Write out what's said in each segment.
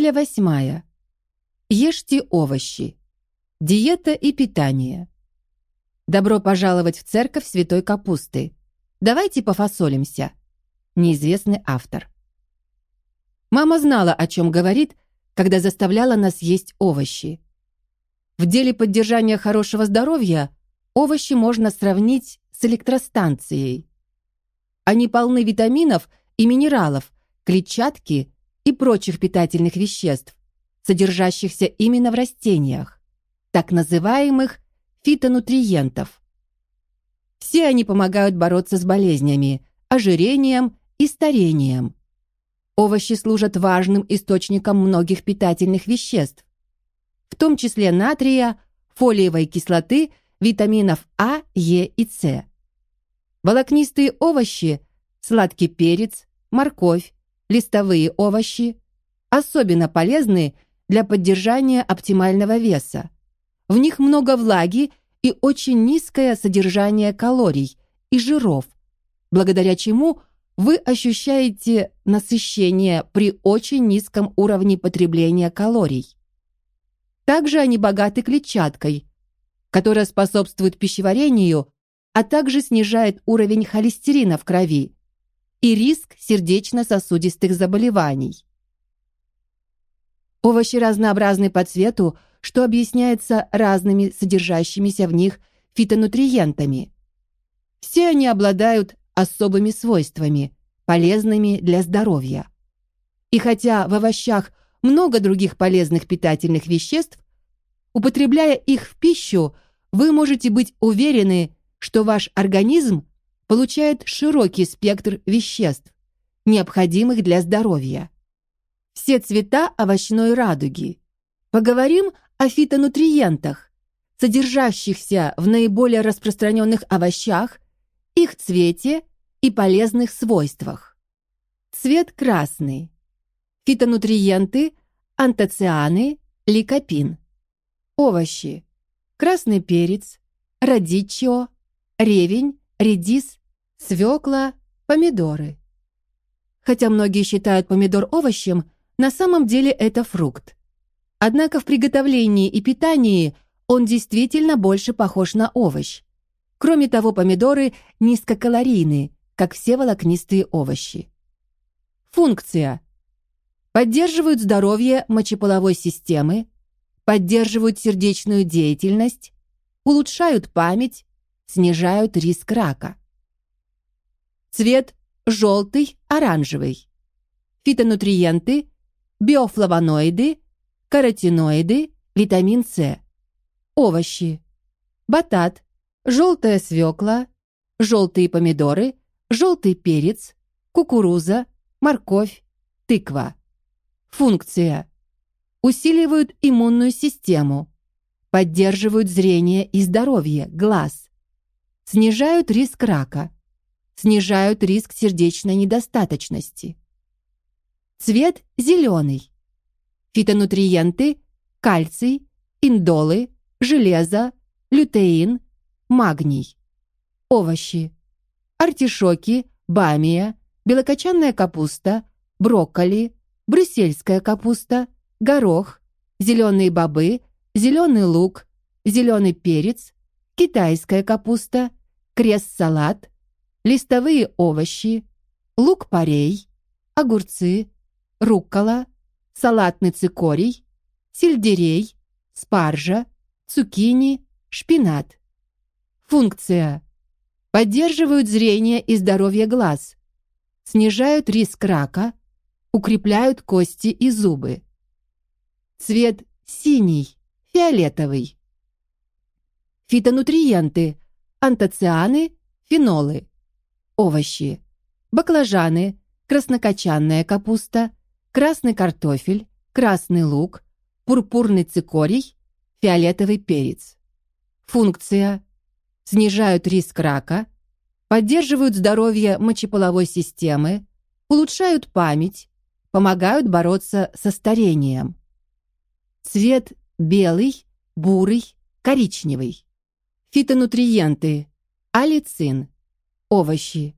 Неделя восьмая. Ешьте овощи. Диета и питание. Добро пожаловать в церковь Святой Капусты. Давайте пофасолимся. Неизвестный автор. Мама знала, о чем говорит, когда заставляла нас есть овощи. В деле поддержания хорошего здоровья овощи можно сравнить с электростанцией. Они полны витаминов и минералов, клетчатки и прочих питательных веществ, содержащихся именно в растениях, так называемых фитонутриентов. Все они помогают бороться с болезнями, ожирением и старением. Овощи служат важным источником многих питательных веществ, в том числе натрия, фолиевой кислоты, витаминов А, Е и С. Волокнистые овощи, сладкий перец, морковь, листовые овощи особенно полезны для поддержания оптимального веса. В них много влаги и очень низкое содержание калорий и жиров, благодаря чему вы ощущаете насыщение при очень низком уровне потребления калорий. Также они богаты клетчаткой, которая способствует пищеварению, а также снижает уровень холестерина в крови, и риск сердечно-сосудистых заболеваний. Овощи разнообразны по цвету, что объясняется разными содержащимися в них фитонутриентами. Все они обладают особыми свойствами, полезными для здоровья. И хотя в овощах много других полезных питательных веществ, употребляя их в пищу, вы можете быть уверены, что ваш организм получает широкий спектр веществ, необходимых для здоровья. Все цвета овощной радуги. Поговорим о фитонутриентах, содержащихся в наиболее распространенных овощах, их цвете и полезных свойствах. Цвет красный. Фитонутриенты, антоцианы, ликопин. Овощи. Красный перец, радичио, ревень, редис, свекла, помидоры. Хотя многие считают помидор овощем, на самом деле это фрукт. Однако в приготовлении и питании он действительно больше похож на овощ. Кроме того, помидоры низкокалорийны, как все волокнистые овощи. Функция. Поддерживают здоровье мочеполовой системы, поддерживают сердечную деятельность, улучшают память, снижают риск рака. Цвет желтый, оранжевый. Фитонутриенты, биофлавоноиды, каротиноиды, витамин С. Овощи. Батат, желтая свекла, желтые помидоры, желтый перец, кукуруза, морковь, тыква. Функция. Усиливают иммунную систему, поддерживают зрение и здоровье, глаз, снижают риск рака, снижают риск сердечной недостаточности. Цвет зеленый. Фитонутриенты – кальций, индолы, железо, лютеин, магний. Овощи. Артишоки, бамия, белокочанная капуста, брокколи, брюссельская капуста, горох, зеленые бобы, зеленый лук, зеленый перец, китайская капуста, крест-салат, листовые овощи, лук-порей, огурцы, руккола, салатный цикорий, сельдерей, спаржа, цукини, шпинат. Функция. Поддерживают зрение и здоровье глаз, снижают риск рака, укрепляют кости и зубы. Цвет синий, фиолетовый. Фитонутриенты, антоцианы, фенолы овощи, баклажаны, краснокочанная капуста, красный картофель, красный лук, пурпурный цикорий, фиолетовый перец. Функция. Снижают риск рака, поддерживают здоровье мочеполовой системы, улучшают память, помогают бороться со старением. Цвет белый, бурый, коричневый. Фитонутриенты. Алицин, овощи,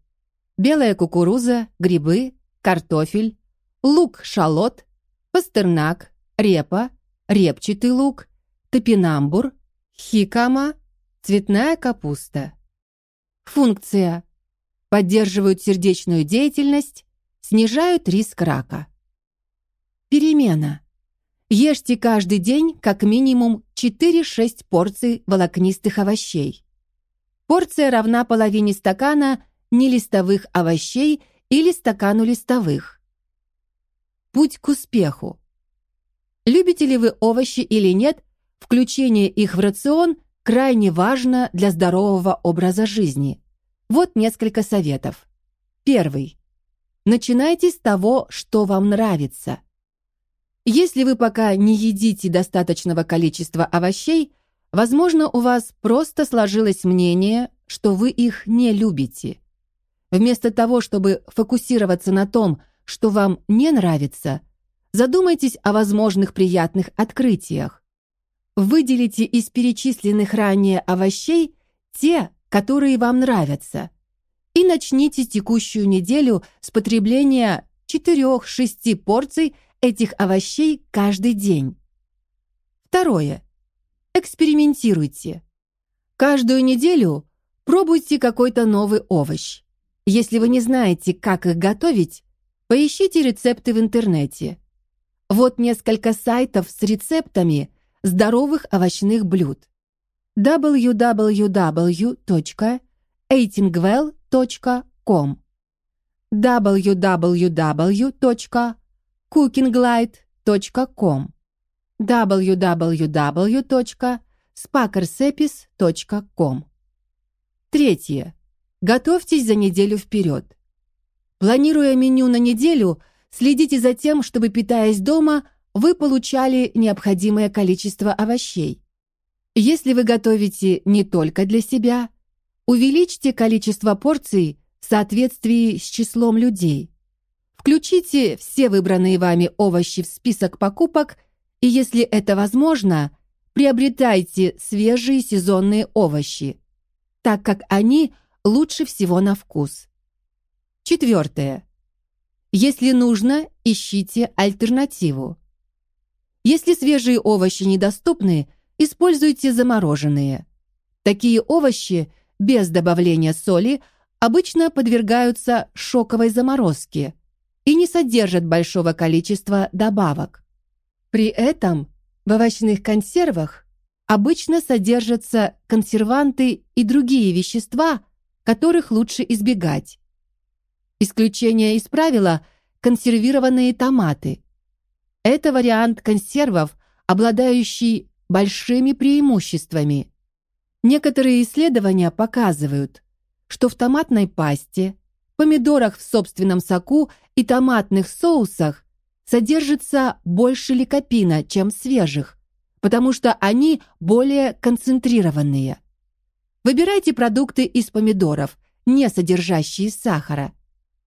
белая кукуруза, грибы, картофель, лук-шалот, пастернак, репа, репчатый лук, топинамбур, хикама, цветная капуста. Функция. Поддерживают сердечную деятельность, снижают риск рака. Перемена. Ешьте каждый день как минимум 4-6 порций волокнистых овощей. Порция равна половине стакана нелистовых овощей или стакану листовых. Путь к успеху. Любите ли вы овощи или нет, включение их в рацион крайне важно для здорового образа жизни. Вот несколько советов. Первый. Начинайте с того, что вам нравится. Если вы пока не едите достаточного количества овощей, возможно, у вас просто сложилось мнение, что вы их не любите. Вместо того, чтобы фокусироваться на том, что вам не нравится, задумайтесь о возможных приятных открытиях. Выделите из перечисленных ранее овощей те, которые вам нравятся, и начните текущую неделю с потребления 4-6 порций этих овощей каждый день. Второе. Экспериментируйте. Каждую неделю пробуйте какой-то новый овощ. Если вы не знаете, как их готовить, поищите рецепты в интернете. Вот несколько сайтов с рецептами здоровых овощных блюд. www.eatingwell.com www.cookinglight.com www.spakersepis.com Третье. Готовьтесь за неделю вперед. Планируя меню на неделю, следите за тем, чтобы, питаясь дома, вы получали необходимое количество овощей. Если вы готовите не только для себя, увеличьте количество порций в соответствии с числом людей. Включите все выбранные вами овощи в список покупок и, если это возможно, приобретайте свежие сезонные овощи, так как они лучше всего на вкус. Четвертое. Если нужно, ищите альтернативу. Если свежие овощи недоступны, используйте замороженные. Такие овощи без добавления соли обычно подвергаются шоковой заморозке и не содержат большого количества добавок. При этом в овощных консервах обычно содержатся консерванты и другие вещества, которых лучше избегать. Исключение из правила – консервированные томаты. Это вариант консервов, обладающий большими преимуществами. Некоторые исследования показывают, что в томатной пасте, помидорах в собственном соку и томатных соусах содержится больше ликопина, чем свежих, потому что они более концентрированные. Выбирайте продукты из помидоров, не содержащие сахара,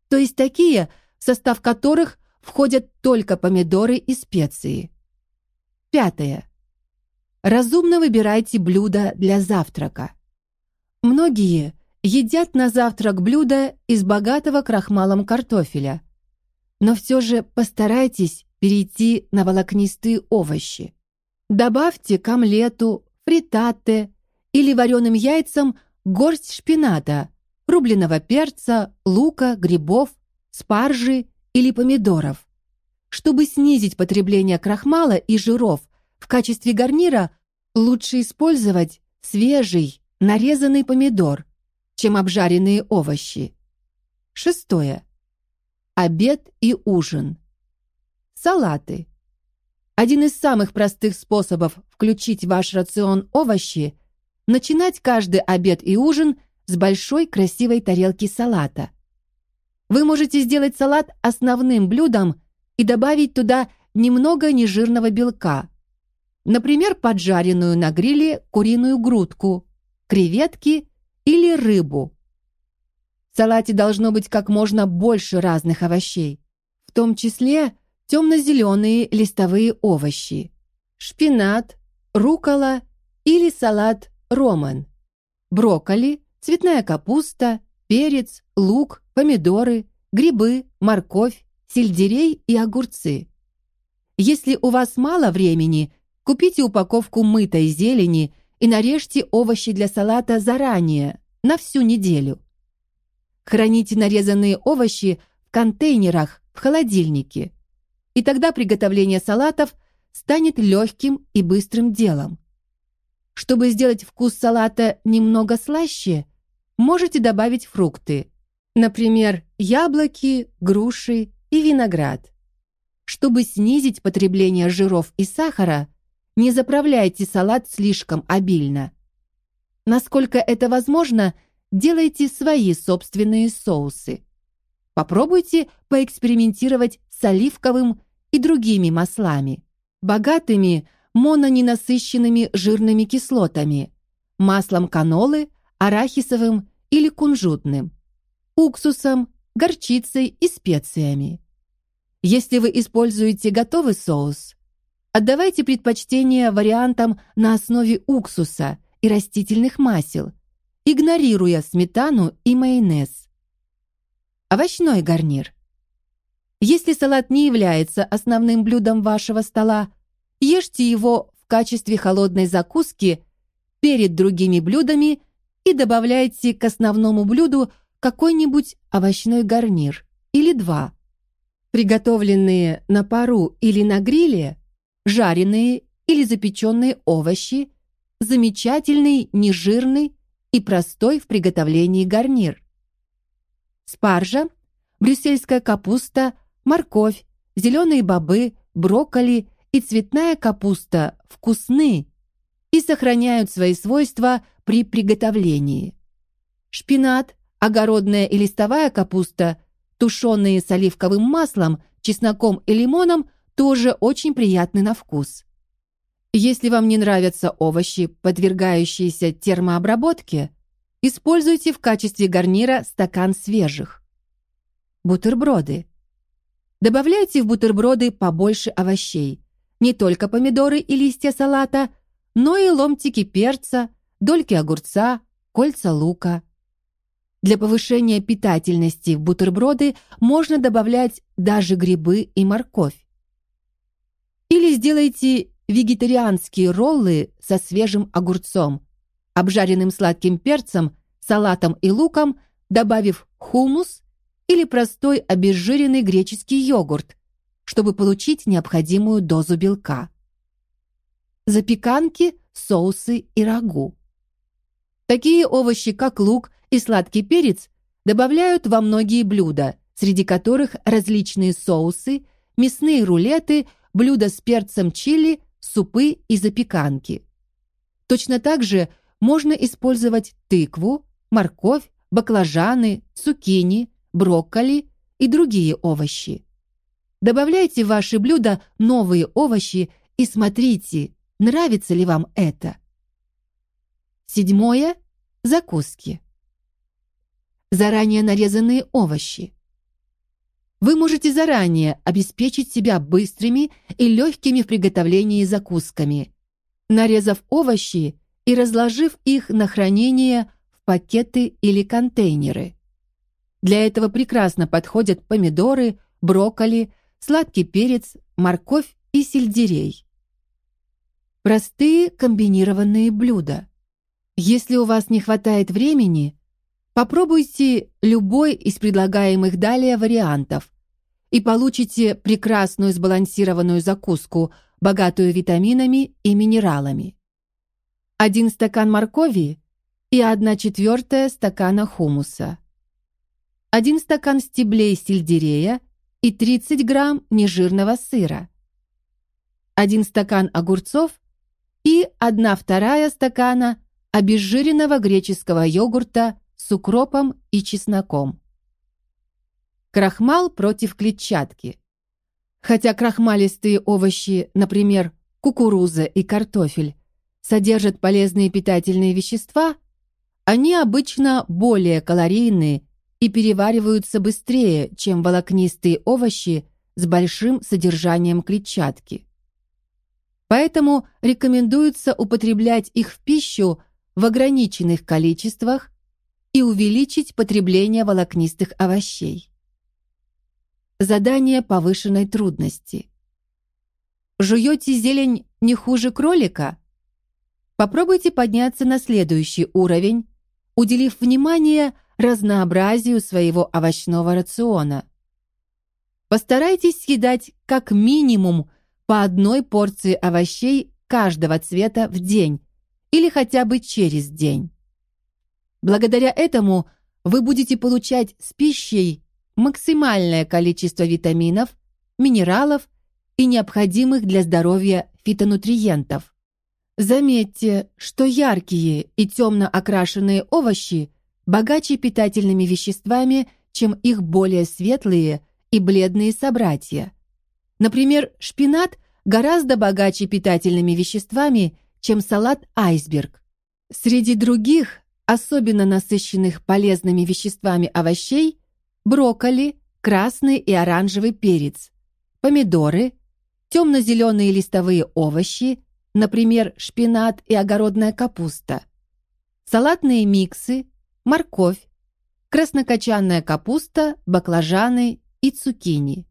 то есть такие, в состав которых входят только помидоры и специи. Пятое. Разумно выбирайте блюда для завтрака. Многие едят на завтрак блюда из богатого крахмалом картофеля, но все же постарайтесь перейти на волокнистые овощи. Добавьте к омлету, фритатте или вареным яйцам горсть шпината, рубленого перца, лука, грибов, спаржи или помидоров. Чтобы снизить потребление крахмала и жиров, в качестве гарнира лучше использовать свежий, нарезанный помидор, чем обжаренные овощи. Шестое. Обед и ужин. Салаты. Один из самых простых способов включить в ваш рацион овощи начинать каждый обед и ужин с большой красивой тарелки салата. Вы можете сделать салат основным блюдом и добавить туда немного нежирного белка. Например, поджаренную на гриле куриную грудку, креветки или рыбу. В салате должно быть как можно больше разных овощей, в том числе темно-зеленые листовые овощи, шпинат, рукола или салат роман, брокколи, цветная капуста, перец, лук, помидоры, грибы, морковь, сельдерей и огурцы. Если у вас мало времени, купите упаковку мытой зелени и нарежьте овощи для салата заранее, на всю неделю. Храните нарезанные овощи в контейнерах в холодильнике, и тогда приготовление салатов станет легким и быстрым делом. Чтобы сделать вкус салата немного слаще, можете добавить фрукты, например, яблоки, груши и виноград. Чтобы снизить потребление жиров и сахара, не заправляйте салат слишком обильно. Насколько это возможно, делайте свои собственные соусы. Попробуйте поэкспериментировать с оливковым и другими маслами, богатыми мононенасыщенными жирными кислотами, маслом канолы, арахисовым или кунжутным, уксусом, горчицей и специями. Если вы используете готовый соус, отдавайте предпочтение вариантам на основе уксуса и растительных масел, игнорируя сметану и майонез. Овощной гарнир. Если салат не является основным блюдом вашего стола, ешьте его в качестве холодной закуски перед другими блюдами и добавляйте к основному блюду какой-нибудь овощной гарнир или два. Приготовленные на пару или на гриле, жареные или запеченные овощи, замечательный, нежирный и простой в приготовлении гарнир. Спаржа, брюссельская капуста, морковь, зеленые бобы, брокколи и цветная капуста вкусны и сохраняют свои свойства при приготовлении. Шпинат, огородная и листовая капуста, тушеные с оливковым маслом, чесноком и лимоном, тоже очень приятны на вкус. Если вам не нравятся овощи, подвергающиеся термообработке, используйте в качестве гарнира стакан свежих. Бутерброды. Добавляйте в бутерброды побольше овощей. Не только помидоры и листья салата, но и ломтики перца, дольки огурца, кольца лука. Для повышения питательности в бутерброды можно добавлять даже грибы и морковь. Или сделайте вегетарианские роллы со свежим огурцом, обжаренным сладким перцем, салатом и луком, добавив хумус или простой обезжиренный греческий йогурт, чтобы получить необходимую дозу белка. Запеканки, соусы и рагу. Такие овощи, как лук и сладкий перец, добавляют во многие блюда, среди которых различные соусы, мясные рулеты, блюда с перцем чили, супы и запеканки. Точно так же можно использовать тыкву, морковь, баклажаны, цукини, брокколи и другие овощи. Добавляйте в ваши блюда новые овощи и смотрите, нравится ли вам это. Седьмое – закуски. Заранее нарезанные овощи. Вы можете заранее обеспечить себя быстрыми и легкими в приготовлении закусками, нарезав овощи и разложив их на хранение в пакеты или контейнеры. Для этого прекрасно подходят помидоры, брокколи, сладкий перец, морковь и сельдерей. Простые комбинированные блюда. Если у вас не хватает времени, попробуйте любой из предлагаемых далее вариантов и получите прекрасную сбалансированную закуску, богатую витаминами и минералами. Один стакан моркови и одна четвертая стакана хумуса. Один стакан стеблей сельдерея и 30 грамм нежирного сыра, один стакан огурцов и одна вторая стакана обезжиренного греческого йогурта с укропом и чесноком. Крахмал против клетчатки. Хотя крахмалистые овощи, например, кукуруза и картофель, содержат полезные питательные вещества, они обычно более калорийные и перевариваются быстрее, чем волокнистые овощи с большим содержанием клетчатки. Поэтому рекомендуется употреблять их в пищу в ограниченных количествах и увеличить потребление волокнистых овощей. Задание повышенной трудности. жуете зелень не хуже кролика? Попробуйте подняться на следующий уровень, уделив внимание разнообразию своего овощного рациона. Постарайтесь съедать как минимум по одной порции овощей каждого цвета в день или хотя бы через день. Благодаря этому вы будете получать с пищей максимальное количество витаминов, минералов и необходимых для здоровья фитонутриентов. Заметьте, что яркие и темно окрашенные овощи богаче питательными веществами, чем их более светлые и бледные собратья. Например, шпинат гораздо богаче питательными веществами, чем салат айсберг. Среди других, особенно насыщенных полезными веществами овощей, брокколи, красный и оранжевый перец, помидоры, темно-зеленые листовые овощи, например, шпинат и огородная капуста, салатные миксы, морковь, краснокочанная капуста, баклажаны и цукини.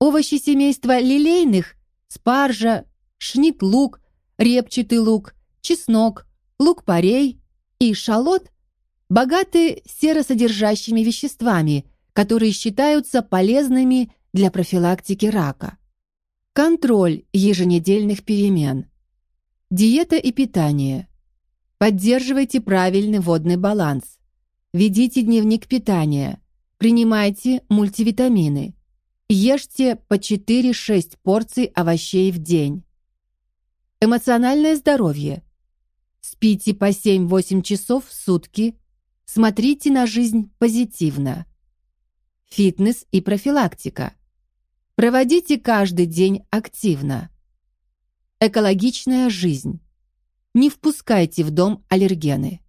Овощи семейства лилейных – спаржа, шнит-лук, репчатый лук, чеснок, лук-порей и шалот – богаты серосодержащими веществами, которые считаются полезными для профилактики рака. Контроль еженедельных перемен. Диета и питание. Поддерживайте правильный водный баланс. Ведите дневник питания. Принимайте мультивитамины. Ешьте по 4-6 порций овощей в день. Эмоциональное здоровье. Спите по 7-8 часов в сутки. Смотрите на жизнь позитивно. Фитнес и профилактика. Проводите каждый день активно. Экологичная жизнь. Не впускайте в дом аллергены.